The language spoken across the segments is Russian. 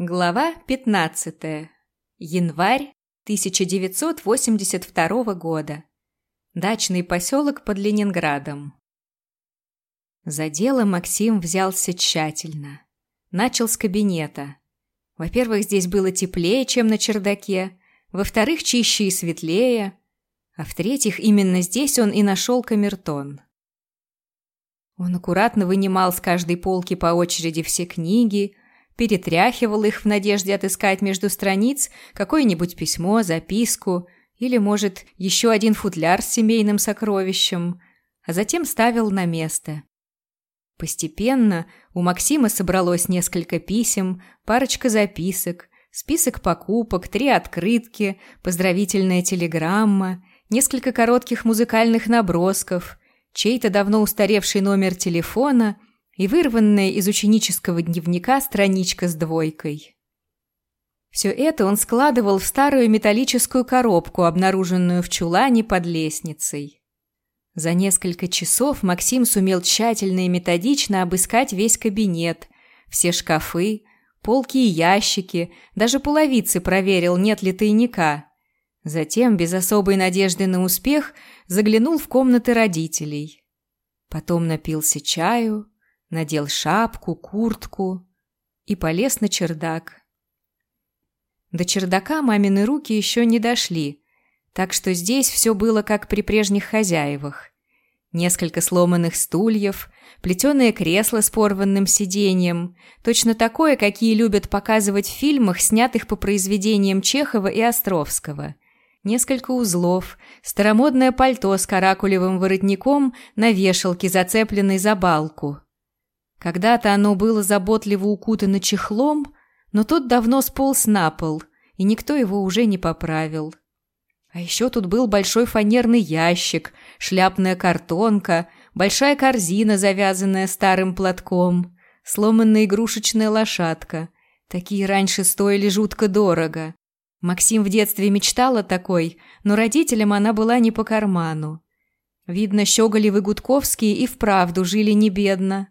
Глава 15. Январь 1982 года. Дачный поселок под Ленинградом. За дело Максим взялся тщательно. Начал с кабинета. Во-первых, здесь было теплее, чем на чердаке. Во-вторых, чище и светлее. А в-третьих, именно здесь он и нашел камертон. Он аккуратно вынимал с каждой полки по очереди все книги, перетряхивал их в надежде отыскать между страниц какое-нибудь письмо, записку или, может, еще один футляр с семейным сокровищем, а затем ставил на место. Постепенно у Максима собралось несколько писем, парочка записок, список покупок, три открытки, поздравительная телеграмма, несколько коротких музыкальных набросков, чей-то давно устаревший номер телефона – и вырванная из ученического дневника страничка с двойкой. Все это он складывал в старую металлическую коробку, обнаруженную в чулане под лестницей. За несколько часов Максим сумел тщательно и методично обыскать весь кабинет, все шкафы, полки и ящики, даже половицы проверил, нет ли тайника. Затем, без особой надежды на успех, заглянул в комнаты родителей. Потом напился чаю, надел шапку, куртку и полез на чердак. До чердака мамины руки еще не дошли, так что здесь все было как при прежних хозяевах. Несколько сломанных стульев, плетеное кресло с порванным сиденьем, точно такое, какие любят показывать в фильмах, снятых по произведениям Чехова и Островского. Несколько узлов, старомодное пальто с каракулевым воротником на вешалке, зацепленной за балку – когда-то оно было заботливо укутано чехлом, но тот давно сполз на пол, и никто его уже не поправил. А еще тут был большой фанерный ящик, шляпная картонка, большая корзина, завязанная старым платком, сломанная игрушечная лошадка. Такие раньше стоили жутко дорого. Максим в детстве мечтал о такой, но родителям она была не по карману. Видно, Щеголев и Гудковские и вправду жили не бедно.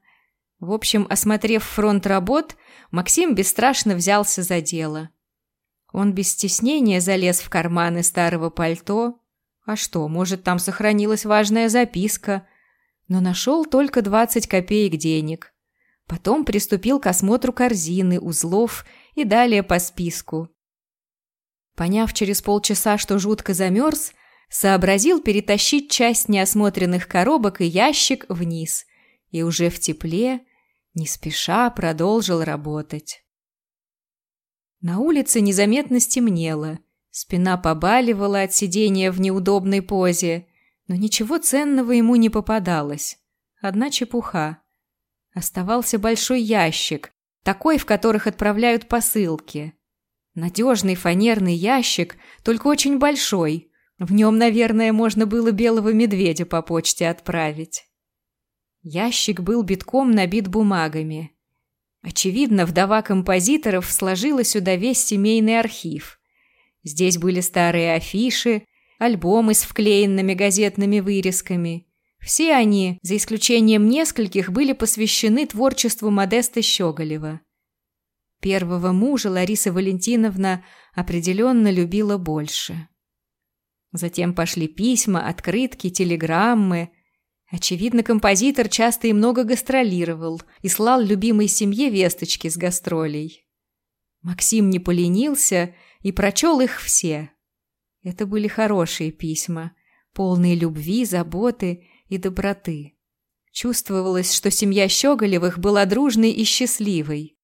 В общем, осмотрев фронт работ, Максим бесстрашно взялся за дело. Он без стеснения залез в карманы старого пальто. А что, может, там сохранилась важная записка? Но нашел только 20 копеек денег. Потом приступил к осмотру корзины, узлов и далее по списку. Поняв через полчаса, что жутко замерз, сообразил перетащить часть неосмотренных коробок и ящик вниз – и уже в тепле не спеша продолжил работать. На улице незаметно стемнело, спина побаливала от сидения в неудобной позе, но ничего ценного ему не попадалось. Одна чепуха. Оставался большой ящик, такой, в которых отправляют посылки. Надежный фанерный ящик, только очень большой. В нем, наверное, можно было белого медведя по почте отправить. Ящик был битком набит бумагами. Очевидно, вдова композиторов сложила сюда весь семейный архив. Здесь были старые афиши, альбомы с вклеенными газетными вырезками. Все они, за исключением нескольких, были посвящены творчеству Модеста Щеголева. Первого мужа Лариса Валентиновна определенно любила больше. Затем пошли письма, открытки, телеграммы, Очевидно, композитор часто и много гастролировал и слал любимой семье весточки с гастролей. Максим не поленился и прочел их все. Это были хорошие письма, полные любви, заботы и доброты. Чувствовалось, что семья Щеголевых была дружной и счастливой.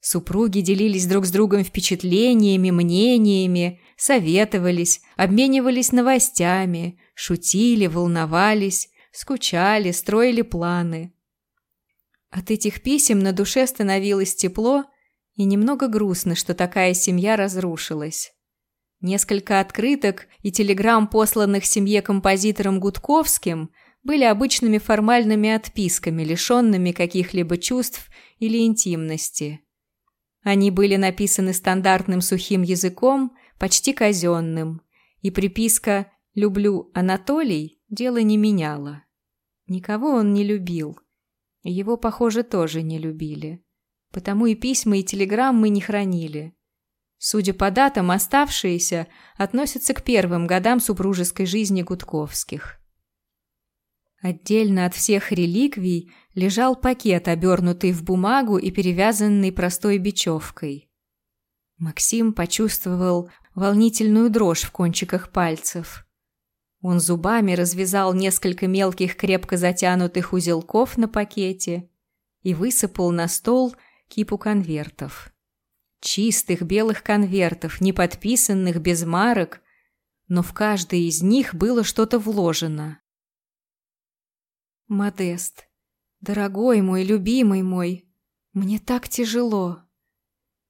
Супруги делились друг с другом впечатлениями, мнениями, советовались, обменивались новостями, шутили, волновались, скучали, строили планы. От этих писем на душе становилось тепло и немного грустно, что такая семья разрушилась. Несколько открыток и телеграмм, посланных семье композитором Гудковским, были обычными формальными отписками, лишенными каких-либо чувств или интимности. Они были написаны стандартным сухим языком, почти казенным, и приписка «Люблю Анатолий» дело не меняла. Никого он не любил. Его, похоже, тоже не любили. потому и письма и телеграммы не хранили. Судя по датам, оставшиеся относятся к первым годам супружеской жизни Гудковских. Отдельно от всех реликвий лежал пакет, обернутый в бумагу и перевязанный простой бечевкой. Максим почувствовал волнительную дрожь в кончиках пальцев. Он зубами развязал несколько мелких крепко затянутых узелков на пакете и высыпал на стол кипу конвертов. Чистых белых конвертов, не подписанных, без марок, но в каждый из них было что-то вложено. «Модест, дорогой мой, любимый мой, мне так тяжело.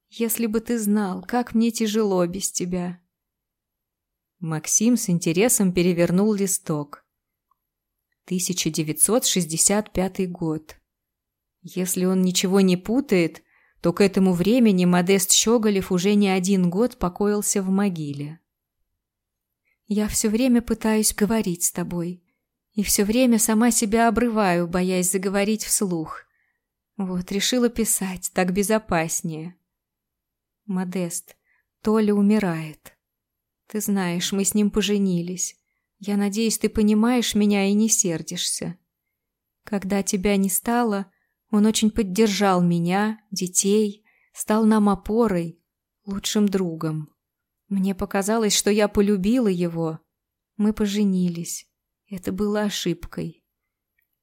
Если бы ты знал, как мне тяжело без тебя». Максим с интересом перевернул листок. 1965 год. Если он ничего не путает, то к этому времени Модест Щеголев уже не один год покоился в могиле. «Я все время пытаюсь говорить с тобой, и все время сама себя обрываю, боясь заговорить вслух. Вот, решила писать, так безопаснее. Модест, Толя умирает. Ты знаешь, мы с ним поженились. Я надеюсь, ты понимаешь меня и не сердишься. Когда тебя не стало, он очень поддержал меня, детей, стал нам опорой, лучшим другом. Мне показалось, что я полюбила его. Мы поженились. Это было ошибкой.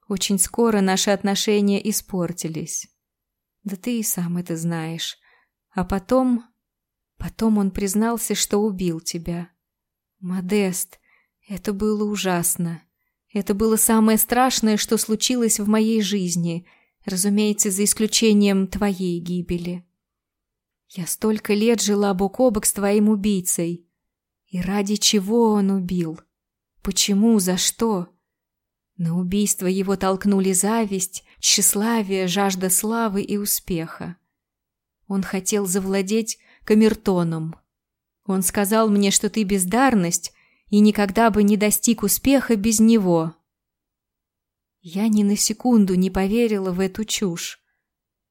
Очень скоро наши отношения испортились. Да ты и сам это знаешь. А потом... Потом он признался, что убил тебя. Модест, это было ужасно. Это было самое страшное, что случилось в моей жизни — Разумеется, за исключением твоей гибели. Я столько лет жила бок о бок с твоим убийцей. И ради чего он убил? Почему? За что? На убийство его толкнули зависть, тщеславие, жажда славы и успеха. Он хотел завладеть камертоном. Он сказал мне, что ты бездарность и никогда бы не достиг успеха без него. Я ни на секунду не поверила в эту чушь.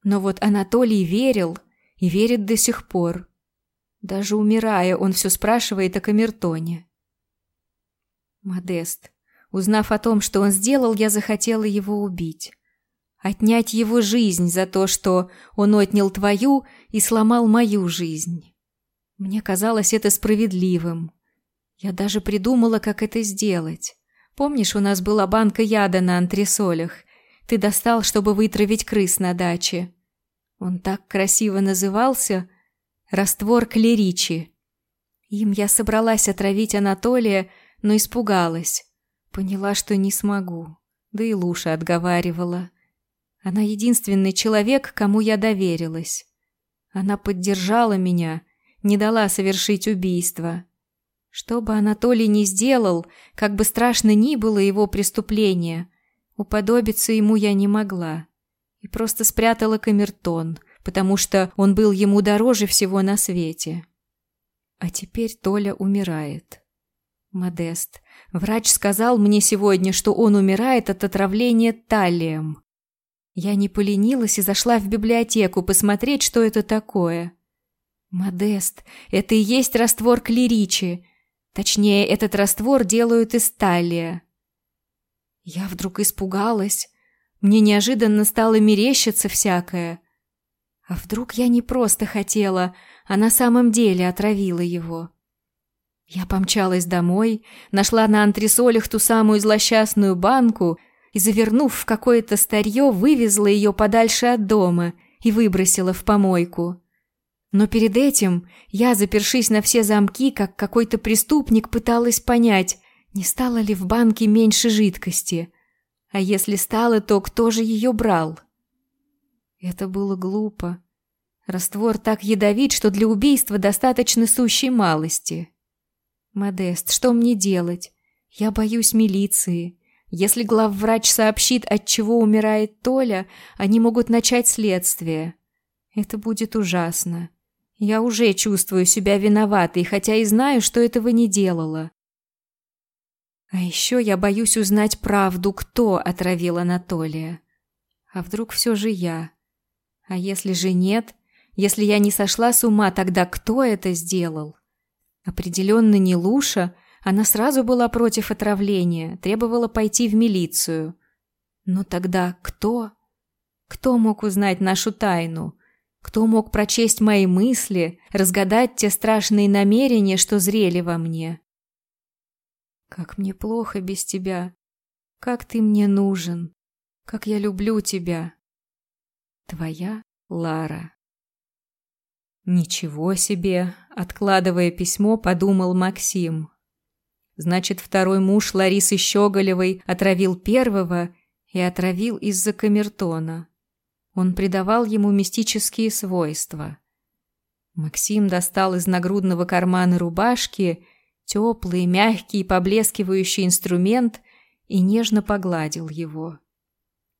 Но вот Анатолий верил и верит до сих пор. Даже умирая, он все спрашивает о камертоне. Модест. Узнав о том, что он сделал, я захотела его убить. Отнять его жизнь за то, что он отнял твою и сломал мою жизнь. Мне казалось это справедливым. Я даже придумала, как это сделать. Помнишь, у нас была банка яда на антресолях? Ты достал, чтобы вытравить крыс на даче. Он так красиво назывался «Раствор клеричи». Им я собралась отравить Анатолия, но испугалась. Поняла, что не смогу. Да и Луша отговаривала. Она единственный человек, кому я доверилась. Она поддержала меня, не дала совершить убийство. Что бы Анатолий ни сделал, как бы страшно ни было его преступление, уподобиться ему я не могла. И просто спрятала камертон, потому что он был ему дороже всего на свете. А теперь Толя умирает. Модест. Врач сказал мне сегодня, что он умирает от отравления талием. Я не поленилась и зашла в библиотеку посмотреть, что это такое. Модест, это и есть раствор клеричи. Точнее, этот раствор делают из талия. Я вдруг испугалась. Мне неожиданно стало мерещиться всякое. А вдруг я не просто хотела, а на самом деле отравила его? Я помчалась домой, нашла на антресолях ту самую злосчастную банку и, завернув в какое-то старье, вывезла ее подальше от дома и выбросила в помойку. Но перед этим я, запершись на все замки, как какой-то преступник, пыталась понять, не стало ли в банке меньше жидкости. А если стало, то кто же ее брал? Это было глупо. Раствор так ядовит, что для убийства достаточно сущей малости. Модест, что мне делать? Я боюсь милиции. Если главврач сообщит, от чего умирает Толя, они могут начать следствие. Это будет ужасно. Я уже чувствую себя виноватой, хотя и знаю, что этого не делала. А еще я боюсь узнать правду, кто отравил Анатолия. А вдруг все же я? А если же нет? Если я не сошла с ума, тогда кто это сделал? Определенно не Луша, она сразу была против отравления, требовала пойти в милицию. Но тогда кто? Кто мог узнать нашу тайну? Кто мог прочесть мои мысли, разгадать те страшные намерения, что зрели во мне? Как мне плохо без тебя. Как ты мне нужен. Как я люблю тебя. Твоя Лара. Ничего себе, откладывая письмо, подумал Максим. Значит, второй муж Ларисы Щеголевой отравил первого и отравил из-за камертона. Он придавал ему мистические свойства. Максим достал из нагрудного кармана рубашки теплый, мягкий, поблескивающий инструмент и нежно погладил его.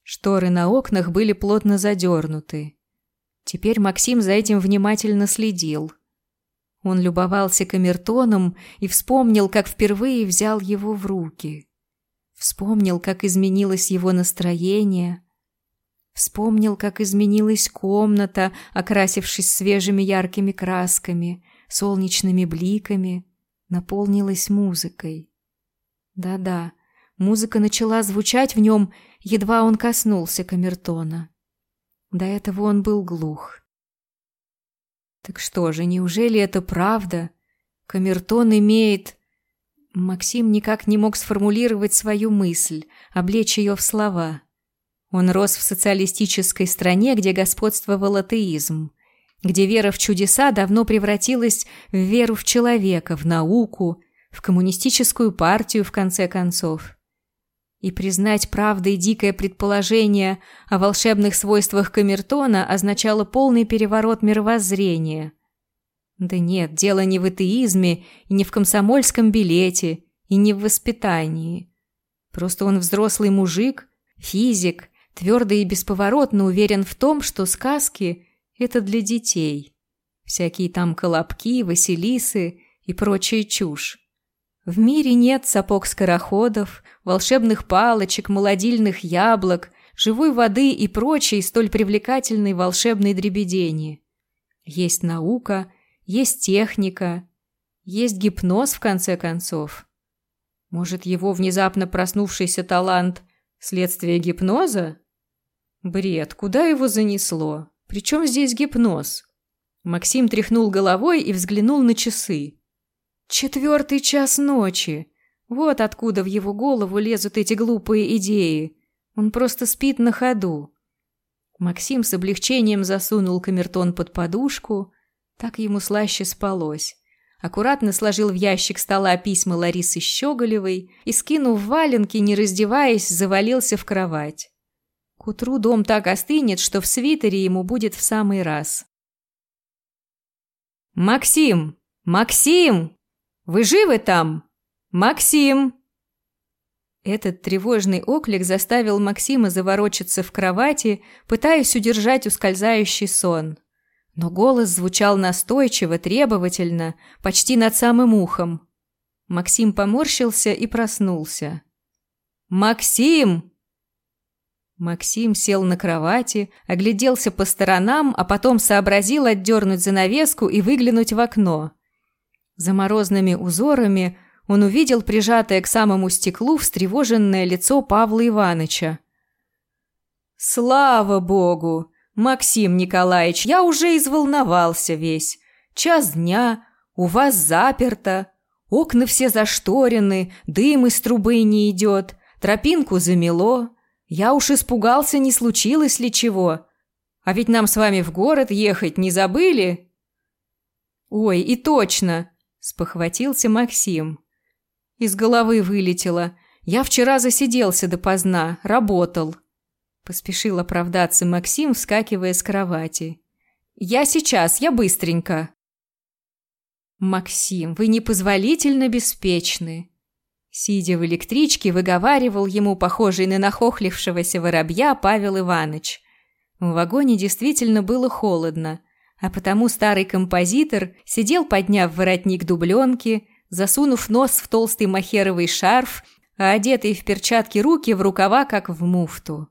Шторы на окнах были плотно задернуты. Теперь Максим за этим внимательно следил. Он любовался камертоном и вспомнил, как впервые взял его в руки. Вспомнил, как изменилось его настроение, Вспомнил, как изменилась комната, окрасившись свежими яркими красками, солнечными бликами, наполнилась музыкой. Да-да, музыка начала звучать в нем, едва он коснулся камертона. До этого он был глух. Так что же, неужели это правда? Камертон имеет... Максим никак не мог сформулировать свою мысль, облечь ее в слова. Он рос в социалистической стране, где господствовал атеизм, где вера в чудеса давно превратилась в веру в человека, в науку, в коммунистическую партию, в конце концов. И признать правдой дикое предположение о волшебных свойствах камертона означало полный переворот мировоззрения. Да нет, дело не в атеизме, и не в комсомольском билете, и не в воспитании. Просто он взрослый мужик, физик, твердо и бесповоротно уверен в том, что сказки – это для детей. Всякие там колобки, василисы и прочая чушь. В мире нет сапог-скороходов, волшебных палочек, молодильных яблок, живой воды и прочей столь привлекательной волшебной дребедени. Есть наука, есть техника, есть гипноз, в конце концов. Может, его внезапно проснувшийся талант – следствие гипноза? Бред, куда его занесло? Причем здесь гипноз? Максим тряхнул головой и взглянул на часы. Четвертый час ночи. Вот откуда в его голову лезут эти глупые идеи. Он просто спит на ходу. Максим с облегчением засунул камертон под подушку. Так ему слаще спалось. Аккуратно сложил в ящик стола письма Ларисы Щеголевой и, скинув валенки, не раздеваясь, завалился в кровать. К утру дом так остынет, что в свитере ему будет в самый раз. «Максим! Максим! Вы живы там? Максим!» Этот тревожный оклик заставил Максима заворочиться в кровати, пытаясь удержать ускользающий сон. Но голос звучал настойчиво, требовательно, почти над самым ухом. Максим поморщился и проснулся. «Максим!» Максим сел на кровати, огляделся по сторонам, а потом сообразил отдернуть занавеску и выглянуть в окно. За морозными узорами он увидел прижатое к самому стеклу встревоженное лицо Павла Ивановича. «Слава богу! Максим Николаевич, я уже изволновался весь. Час дня, у вас заперто, окна все зашторены, дым из трубы не идет, тропинку замело». Я уж испугался, не случилось ли чего. А ведь нам с вами в город ехать не забыли?» «Ой, и точно!» – спохватился Максим. Из головы вылетело. «Я вчера засиделся допоздна, работал». Поспешил оправдаться Максим, вскакивая с кровати. «Я сейчас, я быстренько». «Максим, вы непозволительно беспечны. Сидя в электричке, выговаривал ему похожий на нахохлившегося воробья Павел Иванович. В вагоне действительно было холодно, а потому старый композитор сидел, подняв воротник дубленки, засунув нос в толстый махеровый шарф, а одетые в перчатки руки в рукава, как в муфту.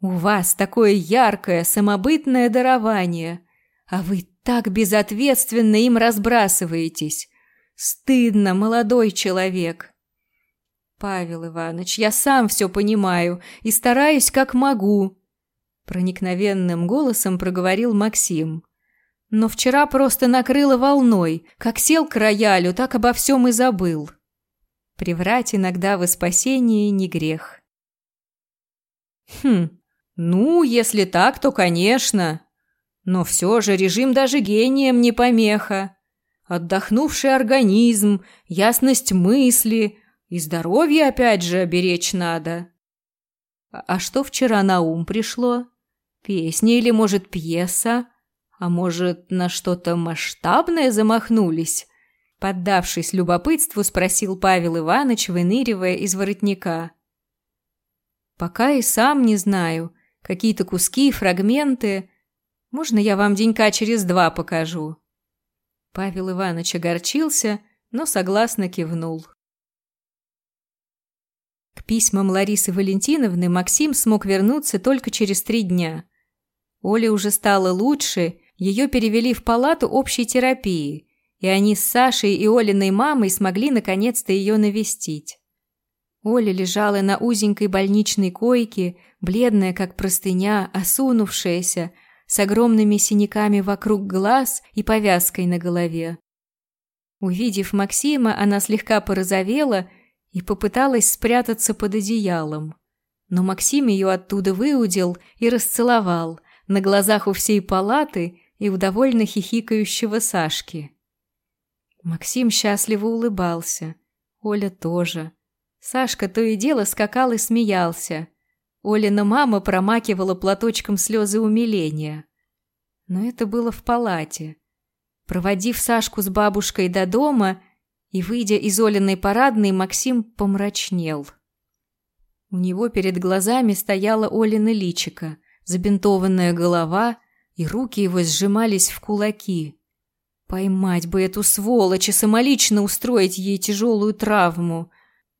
У вас такое яркое, самобытное дарование, а вы так безответственно им разбрасываетесь. Стыдно, молодой человек. Павел Иванович, я сам все понимаю и стараюсь как могу. Проникновенным голосом проговорил Максим. Но вчера просто накрыло волной. Как сел к роялю, так обо всем и забыл. Приврать иногда во спасении не грех. Хм, ну, если так, то конечно. Но все же режим даже гением не помеха. Отдохнувший организм, ясность мысли и здоровье опять же беречь надо. А, а что вчера на ум пришло? Песня или, может, пьеса? А может, на что-то масштабное замахнулись? Поддавшись любопытству, спросил Павел Иванович, выныривая из воротника. «Пока и сам не знаю. Какие-то куски, фрагменты. Можно я вам денька через два покажу?» Павел Иванович огорчился, но согласно кивнул. К письмам Ларисы Валентиновны Максим смог вернуться только через три дня. Оле уже стало лучше, ее перевели в палату общей терапии, и они с Сашей и Олиной мамой смогли наконец-то ее навестить. Оля лежала на узенькой больничной койке, бледная как простыня, осунувшаяся, с огромными синяками вокруг глаз и повязкой на голове. Увидев Максима, она слегка порозовела и попыталась спрятаться под одеялом. Но Максим ее оттуда выудил и расцеловал на глазах у всей палаты и у довольно хихикающего Сашки. Максим счастливо улыбался. Оля тоже. Сашка то и дело скакал и смеялся. Олина мама промакивала платочком слезы умиления. Но это было в палате. Проводив Сашку с бабушкой до дома и выйдя из Олиной парадной, Максим помрачнел. У него перед глазами стояла Олина личика, забинтованная голова, и руки его сжимались в кулаки. Поймать бы эту сволочь и самолично устроить ей тяжелую травму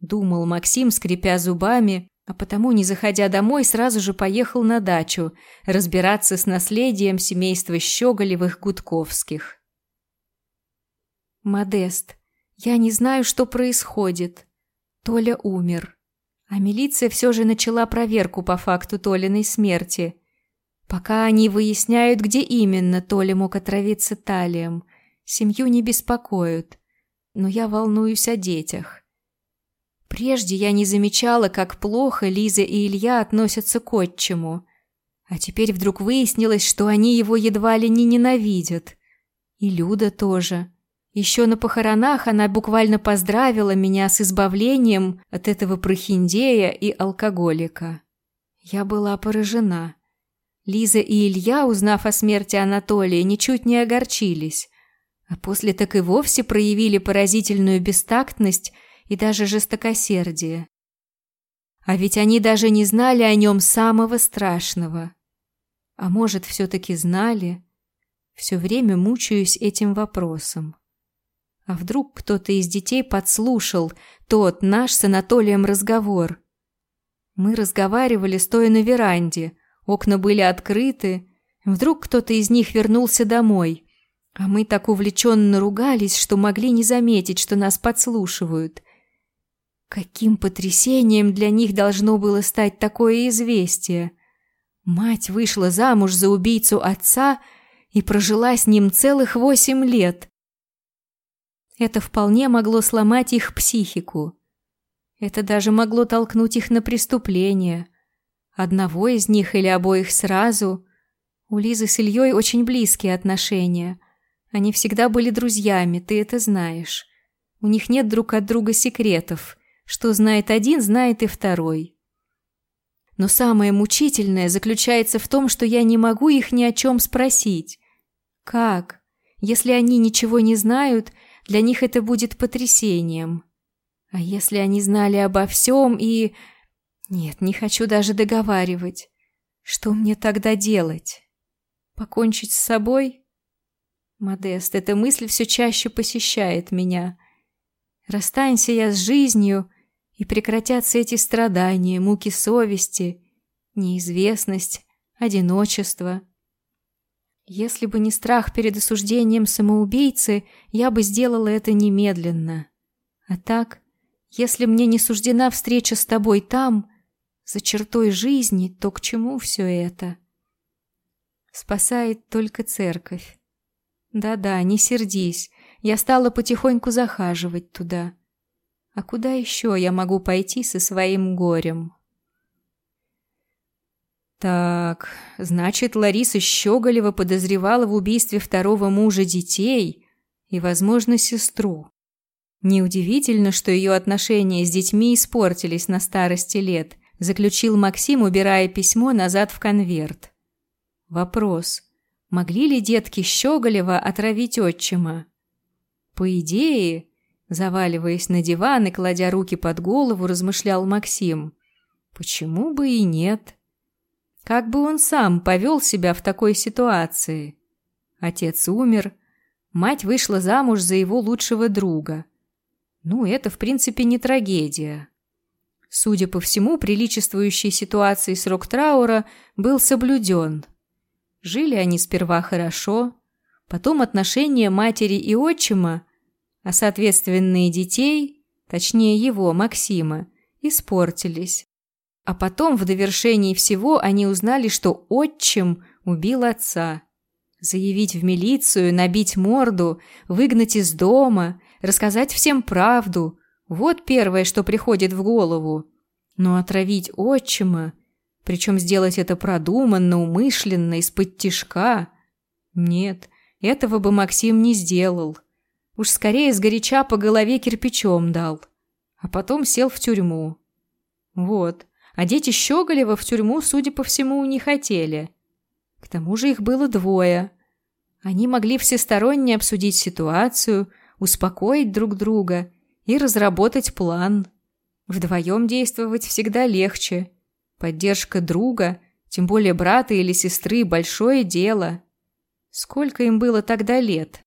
думал Максим, скрипя зубами, а потому, не заходя домой, сразу же поехал на дачу разбираться с наследием семейства Щеголевых-Гудковских. «Модест, я не знаю, что происходит. Толя умер. А милиция все же начала проверку по факту Толиной смерти. Пока они выясняют, где именно Толя мог отравиться талием, семью не беспокоят. Но я волнуюсь о детях». Прежде я не замечала, как плохо Лиза и Илья относятся к отчиму. А теперь вдруг выяснилось, что они его едва ли не ненавидят. И Люда тоже. Еще на похоронах она буквально поздравила меня с избавлением от этого прохиндея и алкоголика. Я была поражена. Лиза и Илья, узнав о смерти Анатолия, ничуть не огорчились, а после так и вовсе проявили поразительную бестактность и даже жестокосердие. А ведь они даже не знали о нем самого страшного. А может, все-таки знали? Все время мучаюсь этим вопросом. А вдруг кто-то из детей подслушал тот наш с Анатолием разговор? Мы разговаривали, стоя на веранде, окна были открыты. Вдруг кто-то из них вернулся домой, а мы так увлеченно ругались, что могли не заметить, что нас подслушивают. Каким потрясением для них должно было стать такое известие? Мать вышла замуж за убийцу отца и прожила с ним целых восемь лет. Это вполне могло сломать их психику. Это даже могло толкнуть их на преступление. Одного из них или обоих сразу. У Лизы с Ильей очень близкие отношения. Они всегда были друзьями, ты это знаешь. У них нет друг от друга секретов – что знает один, знает и второй. Но самое мучительное заключается в том, что я не могу их ни о чем спросить. Как? Если они ничего не знают, для них это будет потрясением. А если они знали обо всем и... Нет, не хочу даже договаривать. Что мне тогда делать? Покончить с собой? Модест, эта мысль все чаще посещает меня. Расстанься я с жизнью, и прекратятся эти страдания, муки совести, неизвестность, одиночество. Если бы не страх перед осуждением самоубийцы, я бы сделала это немедленно. А так, если мне не суждена встреча с тобой там, за чертой жизни, то к чему все это? Спасает только церковь. Да-да, не сердись, я стала потихоньку захаживать туда. А куда еще я могу пойти со своим горем? Так, значит, Лариса Щеголева подозревала в убийстве второго мужа детей и, возможно, сестру. Неудивительно, что ее отношения с детьми испортились на старости лет, заключил Максим, убирая письмо назад в конверт. Вопрос. Могли ли детки Щеголева отравить отчима? По идее, заваливаясь на диван и кладя руки под голову, размышлял Максим. Почему бы и нет? Как бы он сам повел себя в такой ситуации? Отец умер, мать вышла замуж за его лучшего друга. Ну, это, в принципе, не трагедия. Судя по всему, приличествующий ситуации срок траура был соблюден. Жили они сперва хорошо, потом отношения матери и отчима, а соответственно и детей, точнее его, Максима, испортились. А потом, в довершении всего, они узнали, что отчим убил отца. Заявить в милицию, набить морду, выгнать из дома, рассказать всем правду – вот первое, что приходит в голову. Но отравить отчима, причем сделать это продуманно, умышленно, из-под тишка – нет, этого бы Максим не сделал. Уж скорее сгоряча по голове кирпичом дал. А потом сел в тюрьму. Вот. А дети Щеголева в тюрьму, судя по всему, не хотели. К тому же их было двое. Они могли всесторонне обсудить ситуацию, успокоить друг друга и разработать план. Вдвоем действовать всегда легче. Поддержка друга, тем более брата или сестры, большое дело. Сколько им было тогда лет?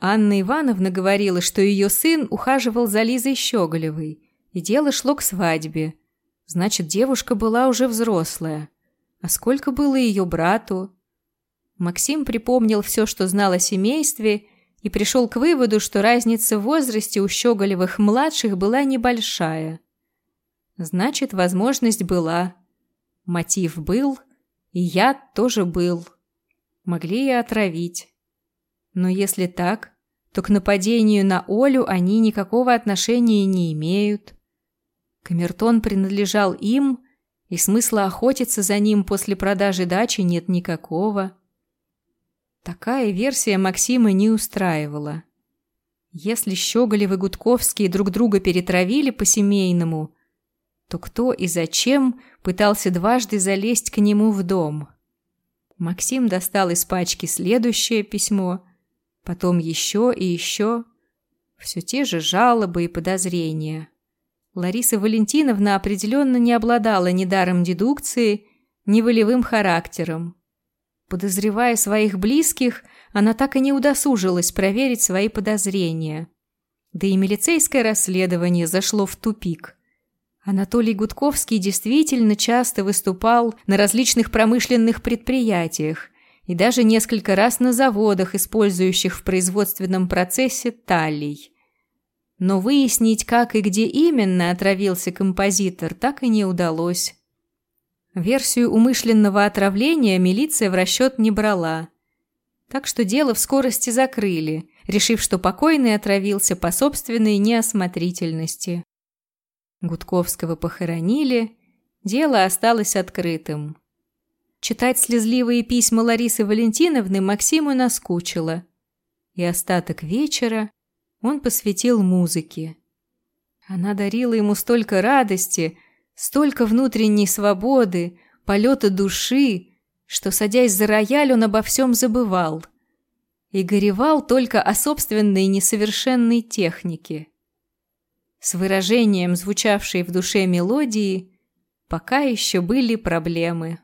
Анна Ивановна говорила, что ее сын ухаживал за Лизой Щеголевой, и дело шло к свадьбе. Значит, девушка была уже взрослая. А сколько было ее брату? Максим припомнил все, что знал о семействе, и пришел к выводу, что разница в возрасте у Щеголевых-младших была небольшая. Значит, возможность была. Мотив был, и яд тоже был. Могли и отравить. Но если так, то к нападению на Олю они никакого отношения не имеют. Камертон принадлежал им, и смысла охотиться за ним после продажи дачи нет никакого. Такая версия Максима не устраивала. Если Щеголев и Гудковские друг друга перетравили по-семейному, то кто и зачем пытался дважды залезть к нему в дом? Максим достал из пачки следующее письмо, потом еще и еще. Все те же жалобы и подозрения. Лариса Валентиновна определенно не обладала ни даром дедукции, ни волевым характером. Подозревая своих близких, она так и не удосужилась проверить свои подозрения. Да и милицейское расследование зашло в тупик. Анатолий Гудковский действительно часто выступал на различных промышленных предприятиях и даже несколько раз на заводах, использующих в производственном процессе талий. Но выяснить, как и где именно отравился композитор, так и не удалось. Версию умышленного отравления милиция в расчет не брала. Так что дело в скорости закрыли, решив, что покойный отравился по собственной неосмотрительности. Гудковского похоронили, дело осталось открытым. Читать слезливые письма Ларисы Валентиновны Максиму наскучило, и остаток вечера он посвятил музыке. Она дарила ему столько радости, столько внутренней свободы, полета души, что, садясь за рояль, он обо всем забывал и горевал только о собственной несовершенной технике. С выражением, звучавшей в душе мелодии, пока еще были проблемы.